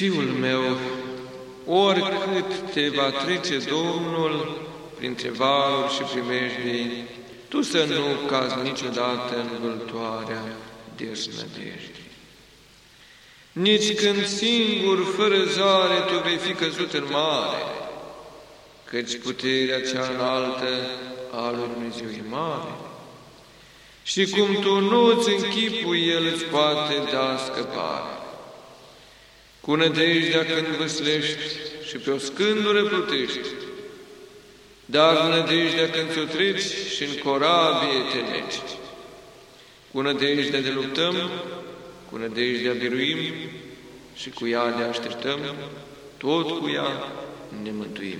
Fiul meu, oricât te va trece Domnul printre valuri și primejdii, tu să nu cazi niciodată în vâltoarea desnădejdii. Nici când singur, fără zare, tu vei fi căzut în mare, căci puterea cea înaltă a lui Dumnezeu e mare. Și cum tu nu îți închipui, El îți poate da scăpare. Cu nădejdea când văslești și pe o scândură plutești, dar nădejdea când ți-o treci și în corabie te neci. Cu nădejdea de luptăm, cu nădejdea biruim și cu ea ne așteptăm, tot cu ea ne mântuim.